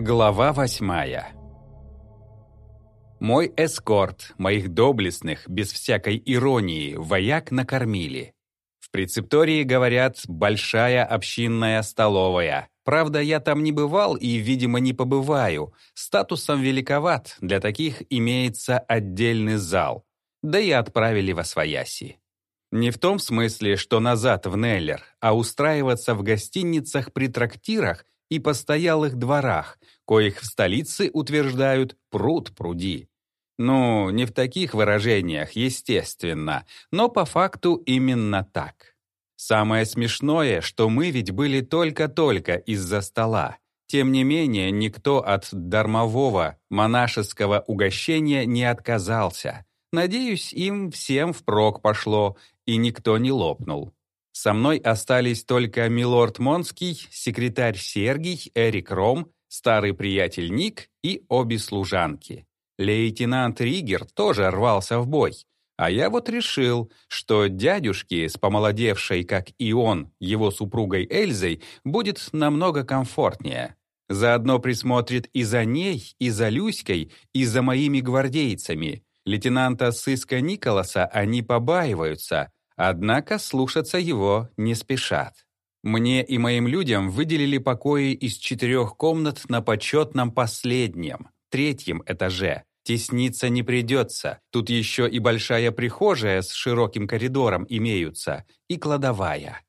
Глава восьмая Мой эскорт, моих доблестных, без всякой иронии, вояк накормили. В прецептории, говорят, большая общинная столовая. Правда, я там не бывал и, видимо, не побываю. Статусом великоват, для таких имеется отдельный зал. Да и отправили во свояси. Не в том смысле, что назад в Неллер, а устраиваться в гостиницах при трактирах и постоялых дворах, коих в столице утверждают пруд пруди. Ну, не в таких выражениях, естественно, но по факту именно так. Самое смешное, что мы ведь были только-только из-за стола. Тем не менее, никто от дармового монашеского угощения не отказался. Надеюсь, им всем впрок пошло, и никто не лопнул. Со мной остались только милорд Монский, секретарь Сергий, Эрик Ром, старый приятель Ник и обе служанки. Лейтенант Ригер тоже рвался в бой. А я вот решил, что дядюшке с помолодевшей, как и он, его супругой Эльзой, будет намного комфортнее. Заодно присмотрит и за ней, и за Люськой, и за моими гвардейцами. Лейтенанта сыска Николаса они побаиваются, Однако слушаться его не спешат. Мне и моим людям выделили покои из четырех комнат на почетном последнем, третьем этаже. Тесниться не придется. Тут еще и большая прихожая с широким коридором имеются, и кладовая.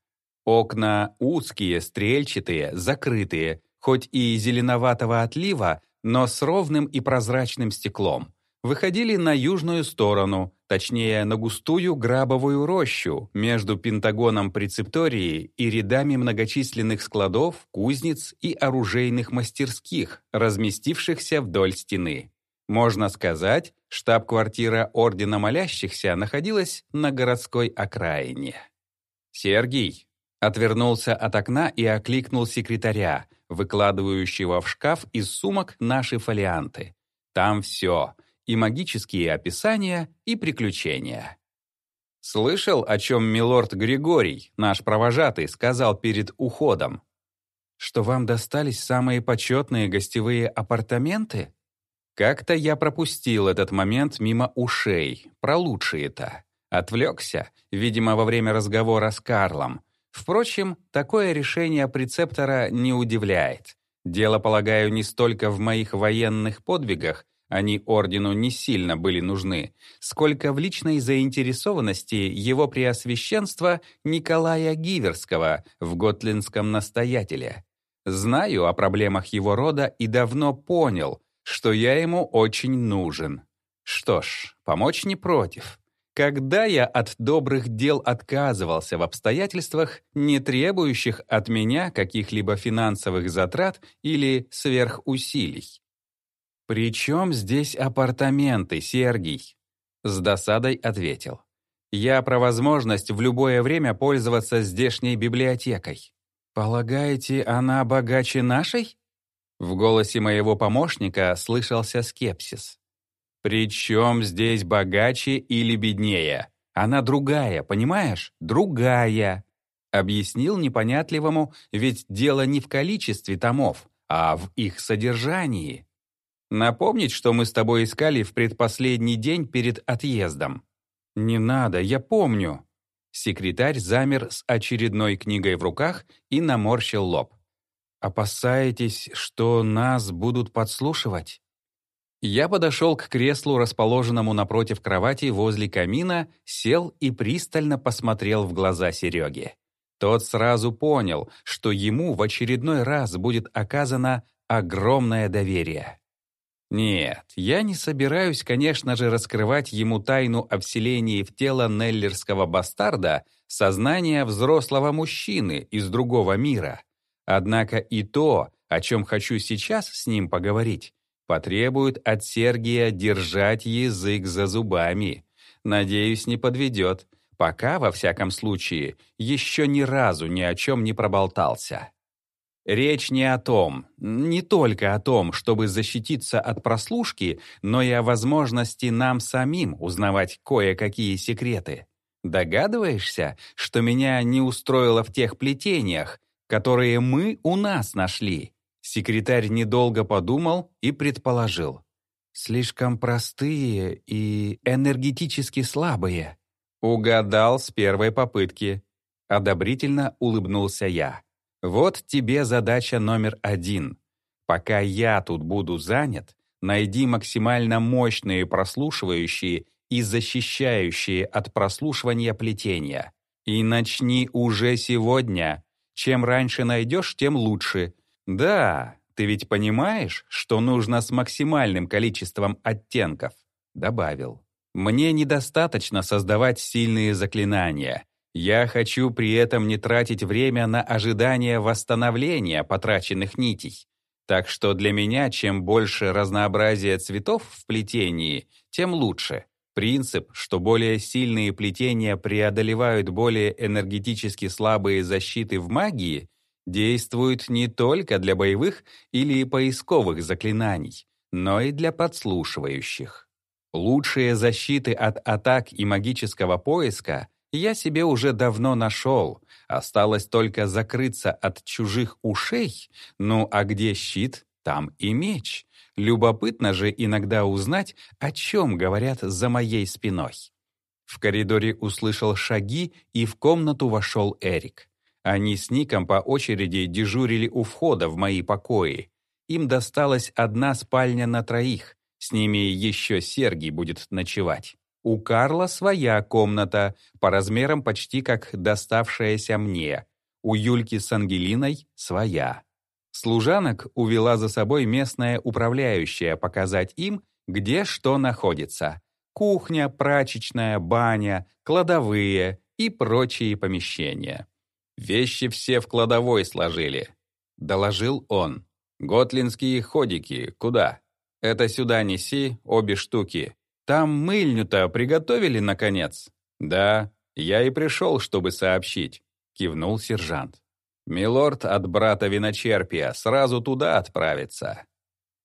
Окна узкие, стрельчатые, закрытые, хоть и зеленоватого отлива, но с ровным и прозрачным стеклом выходили на южную сторону, точнее на густую грабовую рощу между Пентагоном прецептории и рядами многочисленных складов, кузниц и оружейных мастерских, разместившихся вдоль стены. Можно сказать, штаб-квартира Ордена Молящихся находилась на городской окраине. «Сергий!» Отвернулся от окна и окликнул секретаря, выкладывающего в шкаф из сумок наши фолианты. «Там все и магические описания, и приключения. Слышал, о чем милорд Григорий, наш провожатый, сказал перед уходом? Что вам достались самые почетные гостевые апартаменты? Как-то я пропустил этот момент мимо ушей, про лучшие-то. Отвлекся, видимо, во время разговора с Карлом. Впрочем, такое решение прецептора не удивляет. Дело, полагаю, не столько в моих военных подвигах, они ордену не сильно были нужны, сколько в личной заинтересованности его преосвященства Николая Гиверского в готлинском настоятеле. Знаю о проблемах его рода и давно понял, что я ему очень нужен. Что ж, помочь не против. Когда я от добрых дел отказывался в обстоятельствах, не требующих от меня каких-либо финансовых затрат или сверхусилий? «При чем здесь апартаменты, Сергий?» С досадой ответил. «Я про возможность в любое время пользоваться здешней библиотекой. Полагаете, она богаче нашей?» В голосе моего помощника слышался скепсис. «При чем здесь богаче или беднее? Она другая, понимаешь? Другая!» Объяснил непонятливому, ведь дело не в количестве томов, а в их содержании. Напомнить, что мы с тобой искали в предпоследний день перед отъездом? Не надо, я помню. Секретарь замер с очередной книгой в руках и наморщил лоб. «Опасаетесь, что нас будут подслушивать?» Я подошел к креслу, расположенному напротив кровати возле камина, сел и пристально посмотрел в глаза Сереги. Тот сразу понял, что ему в очередной раз будет оказано огромное доверие. Нет, я не собираюсь, конечно же, раскрывать ему тайну о вселении в тело неллерского бастарда сознания взрослого мужчины из другого мира. Однако и то, о чем хочу сейчас с ним поговорить, потребует от Сергия держать язык за зубами. Надеюсь, не подведет. Пока, во всяком случае, еще ни разу ни о чем не проболтался. Речь не о том, не только о том, чтобы защититься от прослушки, но и о возможности нам самим узнавать кое-какие секреты. Догадываешься, что меня не устроило в тех плетениях, которые мы у нас нашли? Секретарь недолго подумал и предположил. «Слишком простые и энергетически слабые». Угадал с первой попытки. Одобрительно улыбнулся я. «Вот тебе задача номер один. Пока я тут буду занят, найди максимально мощные прослушивающие и защищающие от прослушивания плетения. И начни уже сегодня. Чем раньше найдешь, тем лучше. Да, ты ведь понимаешь, что нужно с максимальным количеством оттенков?» Добавил. «Мне недостаточно создавать сильные заклинания. Я хочу при этом не тратить время на ожидание восстановления потраченных нитей. Так что для меня чем больше разнообразия цветов в плетении, тем лучше. Принцип, что более сильные плетения преодолевают более энергетически слабые защиты в магии, действует не только для боевых или поисковых заклинаний, но и для подслушивающих. Лучшие защиты от атак и магического поиска я себе уже давно нашел, осталось только закрыться от чужих ушей, ну а где щит, там и меч. Любопытно же иногда узнать, о чем говорят за моей спиной. В коридоре услышал шаги, и в комнату вошел Эрик. Они с Ником по очереди дежурили у входа в мои покои. Им досталась одна спальня на троих, с ними еще Сергий будет ночевать. У Карла своя комната, по размерам почти как доставшаяся мне. У Юльки с Ангелиной своя. Служанок увела за собой местная управляющая показать им, где что находится. Кухня, прачечная, баня, кладовые и прочие помещения. «Вещи все в кладовой сложили», — доложил он. «Готлинские ходики куда? Это сюда неси, обе штуки. Там мыльню-то приготовили, наконец?» «Да, я и пришел, чтобы сообщить», — кивнул сержант. «Милорд от брата виночерпия сразу туда отправится».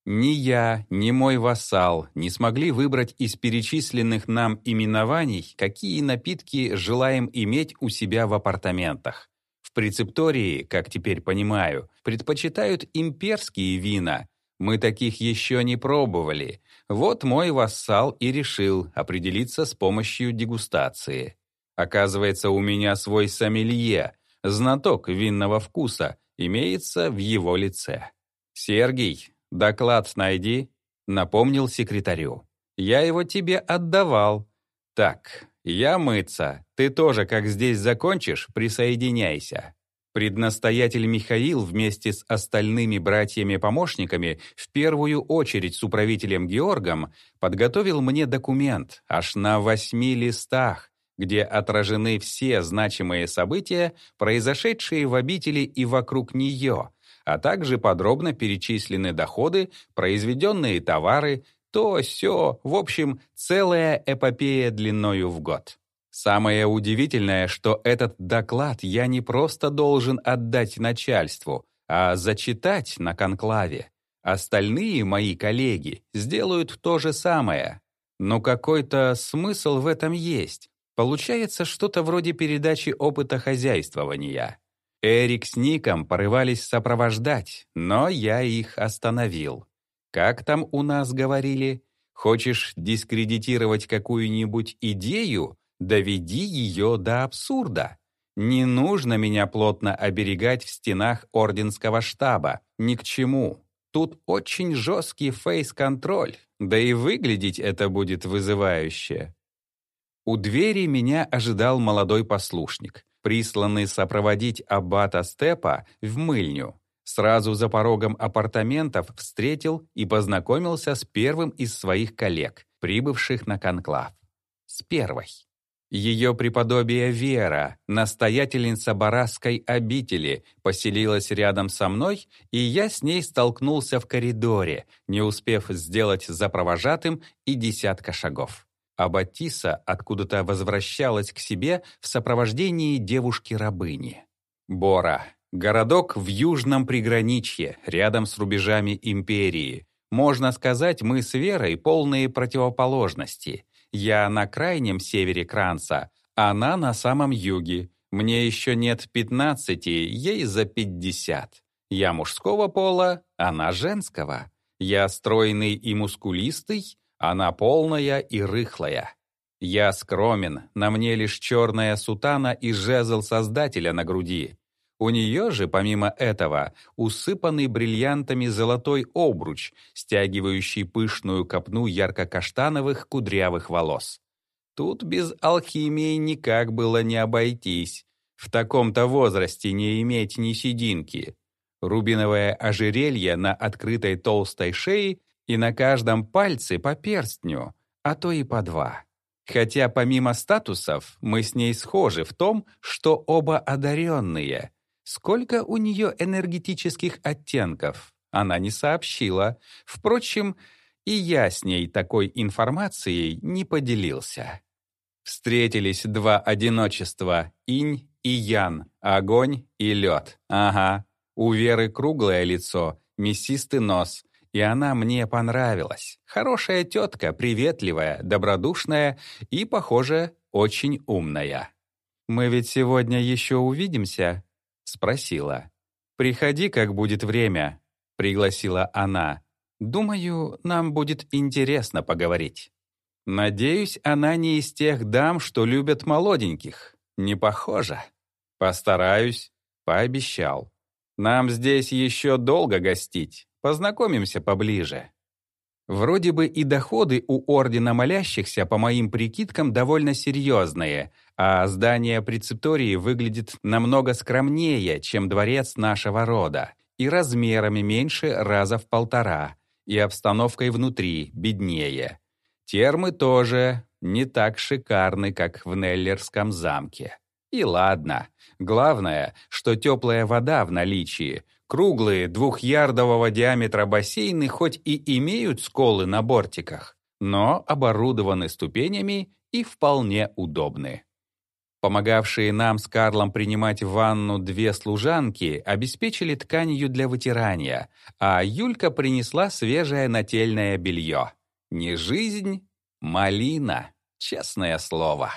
Ни я, ни мой вассал не смогли выбрать из перечисленных нам именований, какие напитки желаем иметь у себя в апартаментах. В прецептории, как теперь понимаю, предпочитают имперские вина. Мы таких еще не пробовали, вот мой вассал и решил определиться с помощью дегустации. Оказывается, у меня свой сомелье, знаток винного вкуса, имеется в его лице. «Сергий, доклад найди», — напомнил секретарю. «Я его тебе отдавал. Так, я мыться. Ты тоже, как здесь закончишь, присоединяйся. Преднастоятель Михаил вместе с остальными братьями-помощниками, в первую очередь с управителем Георгом, подготовил мне документ аж на восьми листах, где отражены все значимые события, произошедшие в обители и вокруг нее, а также подробно перечислены доходы, произведенные товары, то, все, в общем, целая эпопея длиною в год. Самое удивительное, что этот доклад я не просто должен отдать начальству, а зачитать на конклаве. Остальные мои коллеги сделают то же самое. Но какой-то смысл в этом есть. Получается что-то вроде передачи опыта хозяйствования. Эрик с Ником порывались сопровождать, но я их остановил. Как там у нас говорили? Хочешь дискредитировать какую-нибудь идею? Доведи ее до абсурда. Не нужно меня плотно оберегать в стенах орденского штаба. Ни к чему. Тут очень жесткий фейс-контроль, да и выглядеть это будет вызывающе. У двери меня ожидал молодой послушник, присланный сопроводить аббата Степа в мыльню. Сразу за порогом апартаментов встретил и познакомился с первым из своих коллег, прибывших на конклав. С первой. Ее преподобие Вера, настоятельница Барасской обители, поселилась рядом со мной, и я с ней столкнулся в коридоре, не успев сделать за провожатым и десятка шагов. А Батиса откуда-то возвращалась к себе в сопровождении девушки-рабыни. Бора. Городок в южном приграничье, рядом с рубежами империи. Можно сказать, мы с Верой полные противоположности — я на крайнем севере Кранца, она на самом юге. Мне еще нет 15, ей за 50. Я мужского пола, она женского. Я стройный и мускулистый, она полная и рыхлая. Я скромен, на мне лишь черная сутана и жезл Создателя на груди. У нее же, помимо этого, усыпанный бриллиантами золотой обруч, стягивающий пышную копну ярко-каштановых кудрявых волос. Тут без алхимии никак было не обойтись. В таком-то возрасте не иметь ни сединки. Рубиновое ожерелье на открытой толстой шее и на каждом пальце по перстню, а то и по два. Хотя помимо статусов мы с ней схожи в том, что оба одаренные. Сколько у нее энергетических оттенков, она не сообщила. Впрочем, и я с ней такой информацией не поделился. Встретились два одиночества — инь и ян, огонь и лед. Ага, у Веры круглое лицо, мясистый нос, и она мне понравилась. Хорошая тетка, приветливая, добродушная и, похоже, очень умная. «Мы ведь сегодня еще увидимся?» — спросила. «Приходи, как будет время», — пригласила она. «Думаю, нам будет интересно поговорить». Надеюсь, она не из тех дам, что любят молоденьких. Не похоже. Постараюсь, пообещал. Нам здесь еще долго гостить. Познакомимся поближе. Вроде бы и доходы у Ордена Молящихся, по моим прикидкам, довольно серьезные, а здание прецептории выглядит намного скромнее, чем дворец нашего рода, и размерами меньше раза в полтора, и обстановкой внутри беднее. Термы тоже не так шикарны, как в Неллерском замке. И ладно. Главное, что теплая вода в наличии — Круглые, двухярдового диаметра бассейны хоть и имеют сколы на бортиках, но оборудованы ступенями и вполне удобны. Помогавшие нам с Карлом принимать ванну две служанки обеспечили тканью для вытирания, а Юлька принесла свежее нательное белье. Не жизнь, малина, честное слово.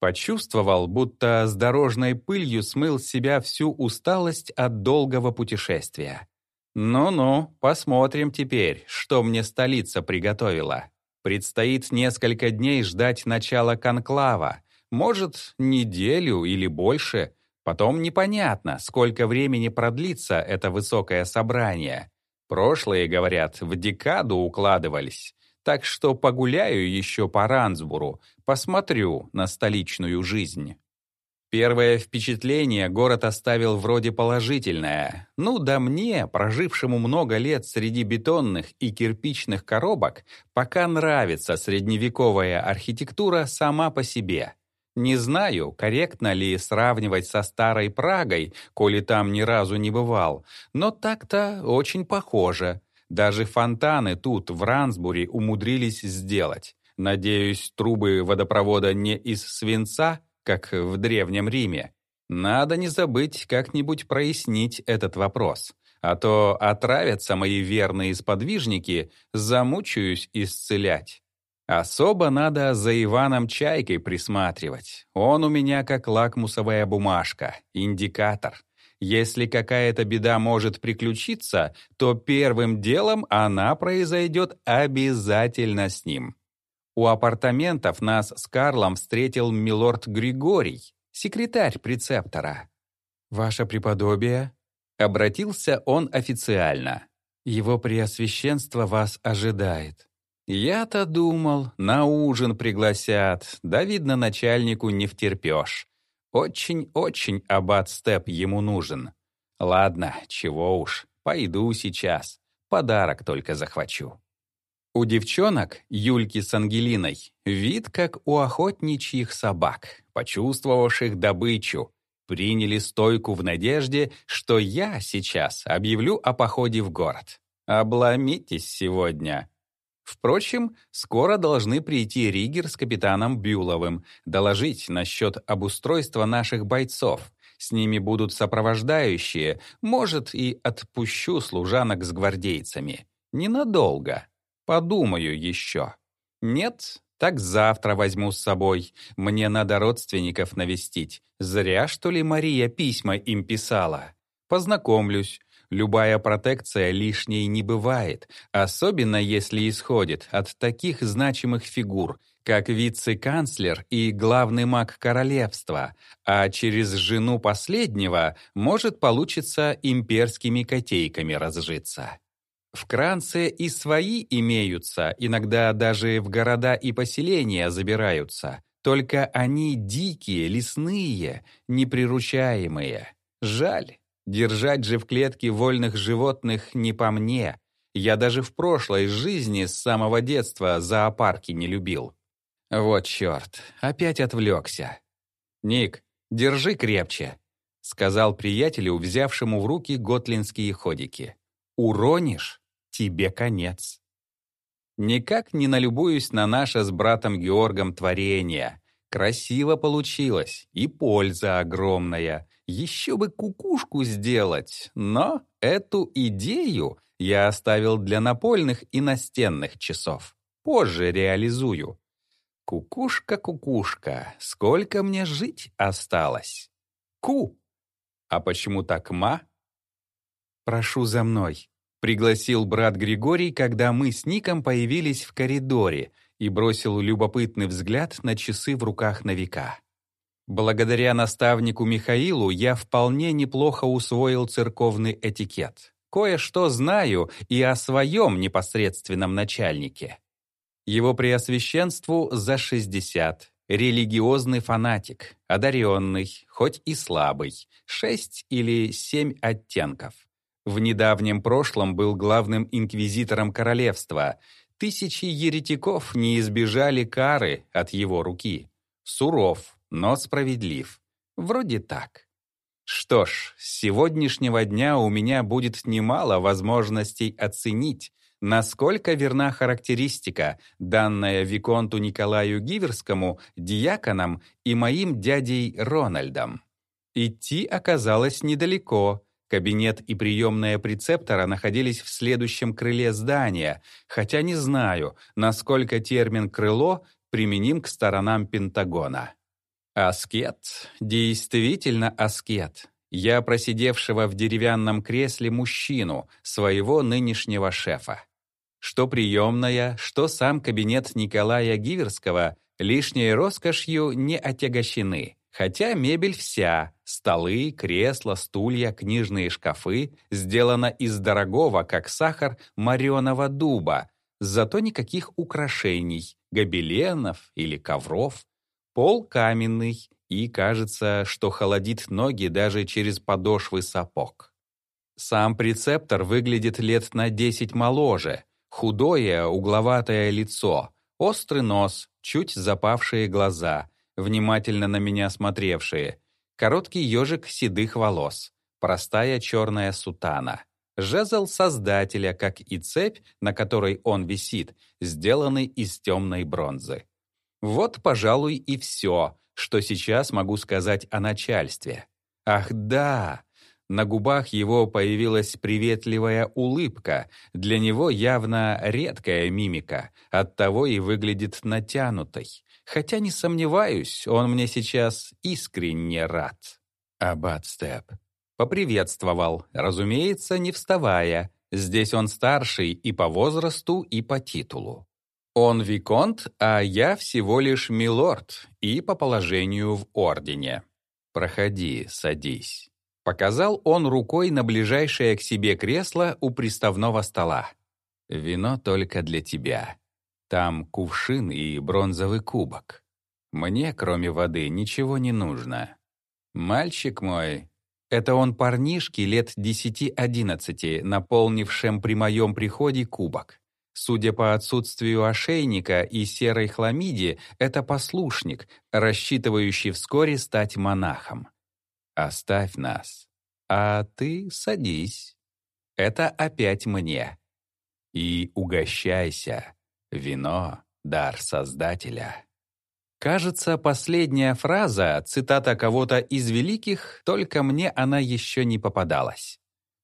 Почувствовал, будто с дорожной пылью смыл с себя всю усталость от долгого путешествия. Ну-ну, посмотрим теперь, что мне столица приготовила. Предстоит несколько дней ждать начала конклава. Может, неделю или больше. Потом непонятно, сколько времени продлится это высокое собрание. Прошлые, говорят, в декаду укладывались. Так что погуляю еще по Рансбуру, посмотрю на столичную жизнь. Первое впечатление город оставил вроде положительное. Ну да мне, прожившему много лет среди бетонных и кирпичных коробок, пока нравится средневековая архитектура сама по себе. Не знаю, корректно ли сравнивать со старой Прагой, коли там ни разу не бывал, но так-то очень похоже. Даже фонтаны тут, в Рансбуре, умудрились сделать. Надеюсь, трубы водопровода не из свинца, как в Древнем Риме. Надо не забыть как-нибудь прояснить этот вопрос. А то отравятся мои верные сподвижники, замучаюсь исцелять. Особо надо за Иваном Чайкой присматривать. Он у меня как лакмусовая бумажка, индикатор. Если какая-то беда может приключиться, то первым делом она произойдет обязательно с ним. У апартаментов нас с Карлом встретил милорд Григорий, секретарь прецептора. «Ваше преподобие», — обратился он официально, — «его преосвященство вас ожидает». Я-то думал, на ужин пригласят, да, видно, начальнику не втерпешь. Очень-очень аббат Степ ему нужен. Ладно, чего уж, пойду сейчас. Подарок только захвачу. У девчонок, Юльки с Ангелиной, вид как у охотничьих собак, почувствовавших добычу, приняли стойку в надежде, что я сейчас объявлю о походе в город. Обломитесь сегодня. Впрочем, скоро должны прийти Ригер с капитаном Бюловым, доложить насчет обустройства наших бойцов. С ними будут сопровождающие, может, и отпущу служанок с гвардейцами. Ненадолго. Подумаю еще. Нет, так завтра возьму с собой. Мне надо родственников навестить. Зря, что ли, Мария письма им писала. Познакомлюсь. Любая протекция лишней не бывает, особенно если исходит от таких значимых фигур, как вице-канцлер и главный маг королевства, а через жену последнего может получиться имперскими котейками разжиться. В Кранце и свои имеются, иногда даже в города и поселения забираются. Только они дикие, лесные, неприручаемые. Жаль, держать же в клетке вольных животных не по мне. Я даже в прошлой жизни с самого детства зоопарки не любил. Вот черт, опять отвлекся. «Ник, держи крепче», — сказал приятелю, взявшему в руки готлинские ходики. «Уронишь?» тебе конец. Никак не налюбуюсь на наше с братом Георгом творение. Красиво получилось, и польза огромная. Еще бы кукушку сделать, но эту идею я оставил для напольных и настенных часов. Позже реализую. Кукушка, кукушка, сколько мне жить осталось? Ку! А почему так ма? Прошу за мной. Пригласил брат Григорий, когда мы с Ником появились в коридоре и бросил любопытный взгляд на часы в руках новика. Благодаря наставнику Михаилу я вполне неплохо усвоил церковный этикет. Кое-что знаю и о своем непосредственном начальнике. Его преосвященству за 60, религиозный фанатик, одаренный, хоть и слабый, 6 или 7 оттенков. В недавнем прошлом был главным инквизитором королевства. Тысячи еретиков не избежали кары от его руки. Суров, но справедлив. Вроде так. Что ж, с сегодняшнего дня у меня будет немало возможностей оценить, насколько верна характеристика, данная Виконту Николаю Гиверскому, диаконом и моим дядей Рональдом. Идти оказалось недалеко — Кабинет и приемная прецептора находились в следующем крыле здания, хотя не знаю, насколько термин «крыло» применим к сторонам Пентагона. Аскет, действительно аскет. Я просидевшего в деревянном кресле мужчину, своего нынешнего шефа. Что приемная, что сам кабинет Николая Гиверского лишней роскошью не отягощены. Хотя мебель вся — столы, кресла, стулья, книжные шкафы — сделана из дорогого, как сахар, мореного дуба, зато никаких украшений, гобеленов или ковров. Пол каменный, и кажется, что холодит ноги даже через подошвы сапог. Сам прецептор выглядит лет на десять моложе, худое, угловатое лицо, острый нос, чуть запавшие глаза — внимательно на меня смотревшие, короткий ежик седых волос, простая черная сутана, жезл Создателя, как и цепь, на которой он висит, сделанный из темной бронзы. Вот, пожалуй, и все, что сейчас могу сказать о начальстве. Ах да, на губах его появилась приветливая улыбка, для него явно редкая мимика, оттого и выглядит натянутой. Хотя не сомневаюсь, он мне сейчас искренне рад. Аббат Степ. Поприветствовал, разумеется, не вставая. Здесь он старший и по возрасту, и по титулу. Он виконт, а я всего лишь милорд и по положению в ордене. Проходи, садись. Показал он рукой на ближайшее к себе кресло у приставного стола. Вино только для тебя. Там кувшин и бронзовый кубок. Мне, кроме воды, ничего не нужно. Мальчик мой, это он парнишки лет десяти-одиннадцати, наполнившим при моем приходе кубок. Судя по отсутствию ошейника и серой хламиде, это послушник, рассчитывающий вскоре стать монахом. Оставь нас. А ты садись. Это опять мне. И угощайся. Вино — дар Создателя. Кажется, последняя фраза, цитата кого-то из великих, только мне она еще не попадалась.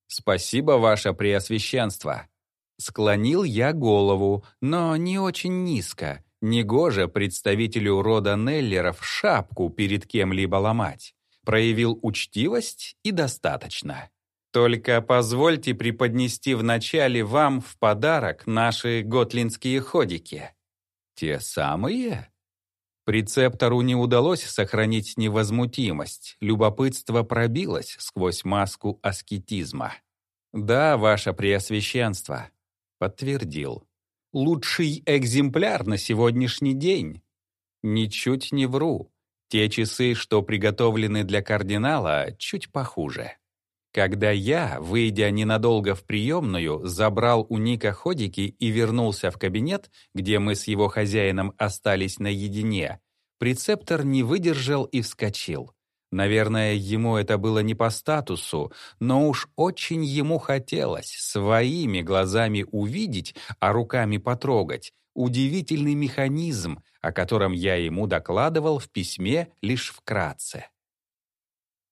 «Спасибо, ваше преосвященство». Склонил я голову, но не очень низко. Негоже представителю рода Неллеров шапку перед кем-либо ломать. Проявил учтивость и достаточно. Только позвольте преподнести вначале вам в подарок наши готлинские ходики. Те самые? Прецептору не удалось сохранить невозмутимость, любопытство пробилось сквозь маску аскетизма. «Да, ваше преосвященство», — подтвердил. «Лучший экземпляр на сегодняшний день». Ничуть не вру. Те часы, что приготовлены для кардинала, чуть похуже. Когда я, выйдя ненадолго в приемную, забрал у Ника ходики и вернулся в кабинет, где мы с его хозяином остались наедине, прецептор не выдержал и вскочил. Наверное, ему это было не по статусу, но уж очень ему хотелось своими глазами увидеть, а руками потрогать, удивительный механизм, о котором я ему докладывал в письме лишь вкратце.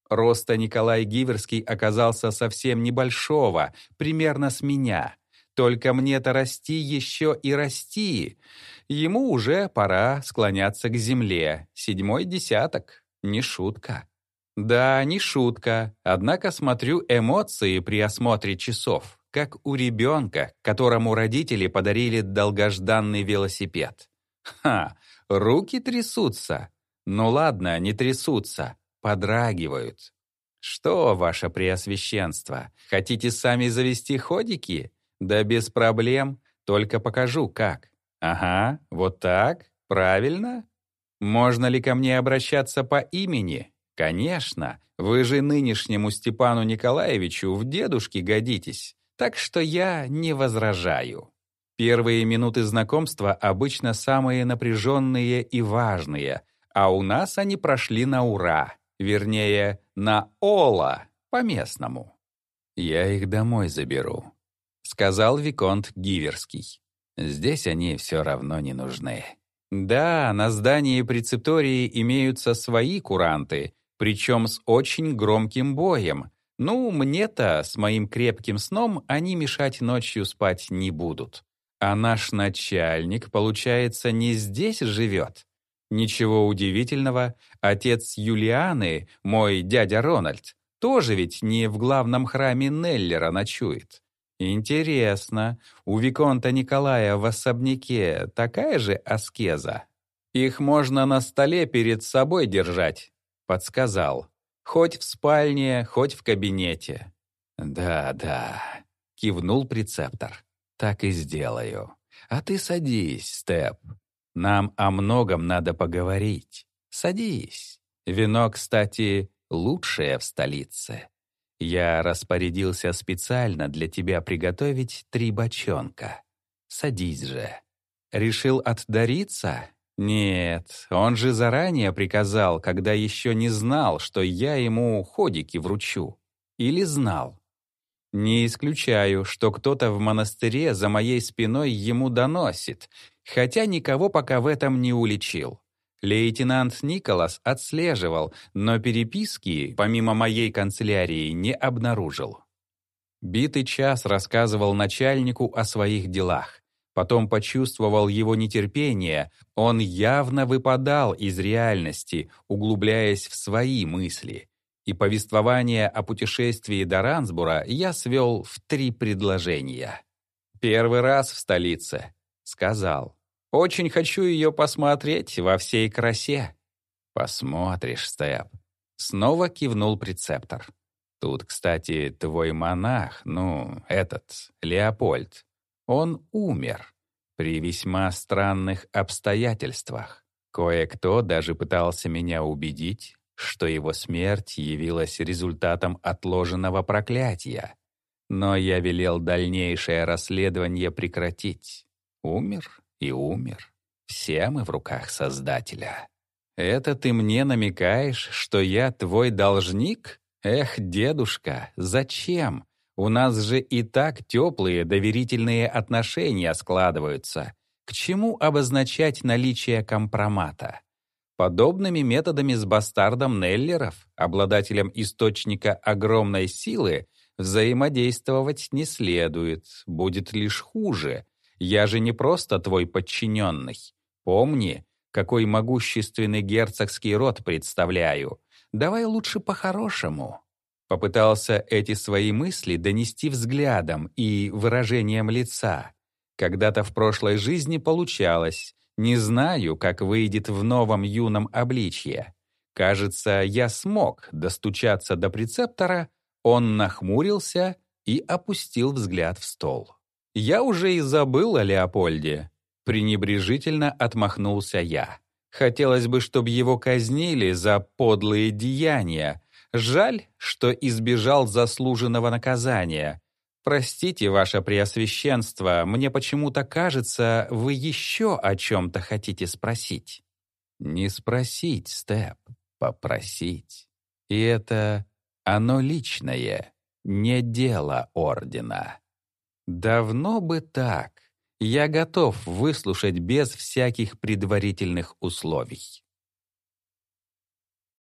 Роста Николай Гиверский оказался совсем небольшого, примерно с меня. Только мне-то расти еще и расти. Ему уже пора склоняться к земле. Седьмой десяток. Не шутка. Да, не шутка. Однако смотрю эмоции при осмотре часов, как у ребенка, которому родители подарили долгожданный велосипед. Ха, руки трясутся. Ну ладно, не трясутся подрагивают. «Что, ваше преосвященство, хотите сами завести ходики? Да без проблем, только покажу, как. Ага, вот так, правильно? Можно ли ко мне обращаться по имени? Конечно, вы же нынешнему Степану Николаевичу в дедушке годитесь, так что я не возражаю». Первые минуты знакомства обычно самые напряженные и важные, а у нас они прошли на ура. Вернее, на Ола, по-местному. «Я их домой заберу», — сказал Виконт Гиверский. «Здесь они все равно не нужны». Да, на здании прецептории имеются свои куранты, причем с очень громким боем. Ну, мне-то с моим крепким сном они мешать ночью спать не будут. А наш начальник, получается, не здесь живет. Ничего удивительного, отец Юлианы, мой дядя Рональд, тоже ведь не в главном храме Неллера ночует. Интересно, у Виконта Николая в особняке такая же аскеза? Их можно на столе перед собой держать, подсказал. Хоть в спальне, хоть в кабинете. Да-да, кивнул прецептор. Так и сделаю. А ты садись, Степ. Нам о многом надо поговорить. Садись. Вино, кстати, лучшее в столице. Я распорядился специально для тебя приготовить три бочонка. Садись же. Решил отдариться? Нет, он же заранее приказал, когда еще не знал, что я ему ходики вручу. Или знал. Не исключаю, что кто-то в монастыре за моей спиной ему доносит, хотя никого пока в этом не уличил. Лейтенант Николас отслеживал, но переписки, помимо моей канцелярии, не обнаружил. Битый час рассказывал начальнику о своих делах. Потом почувствовал его нетерпение, он явно выпадал из реальности, углубляясь в свои мысли. И повествование о путешествии до Рансбура я свел в три предложения. Первый раз в столице. Сказал. «Очень хочу ее посмотреть во всей красе». «Посмотришь, Степ». Снова кивнул прецептор. «Тут, кстати, твой монах, ну, этот, Леопольд, он умер при весьма странных обстоятельствах. Кое-кто даже пытался меня убедить, что его смерть явилась результатом отложенного проклятия. Но я велел дальнейшее расследование прекратить. Умер и умер. Все мы в руках Создателя. Это ты мне намекаешь, что я твой должник? Эх, дедушка, зачем? У нас же и так теплые доверительные отношения складываются. К чему обозначать наличие компромата? Подобными методами с бастардом Неллеров, обладателем источника огромной силы, взаимодействовать не следует, будет лишь хуже, я же не просто твой подчиненный. Помни, какой могущественный герцогский род представляю. Давай лучше по-хорошему. Попытался эти свои мысли донести взглядом и выражением лица. Когда-то в прошлой жизни получалось. Не знаю, как выйдет в новом юном обличье. Кажется, я смог достучаться до прецептора, он нахмурился и опустил взгляд в стол. Я уже и забыл о Леопольде. Пренебрежительно отмахнулся я. Хотелось бы, чтобы его казнили за подлые деяния. Жаль, что избежал заслуженного наказания. Простите, ваше преосвященство, мне почему-то кажется, вы еще о чем-то хотите спросить. Не спросить, Степ, попросить. И это оно личное, не дело ордена. Давно бы так. Я готов выслушать без всяких предварительных условий.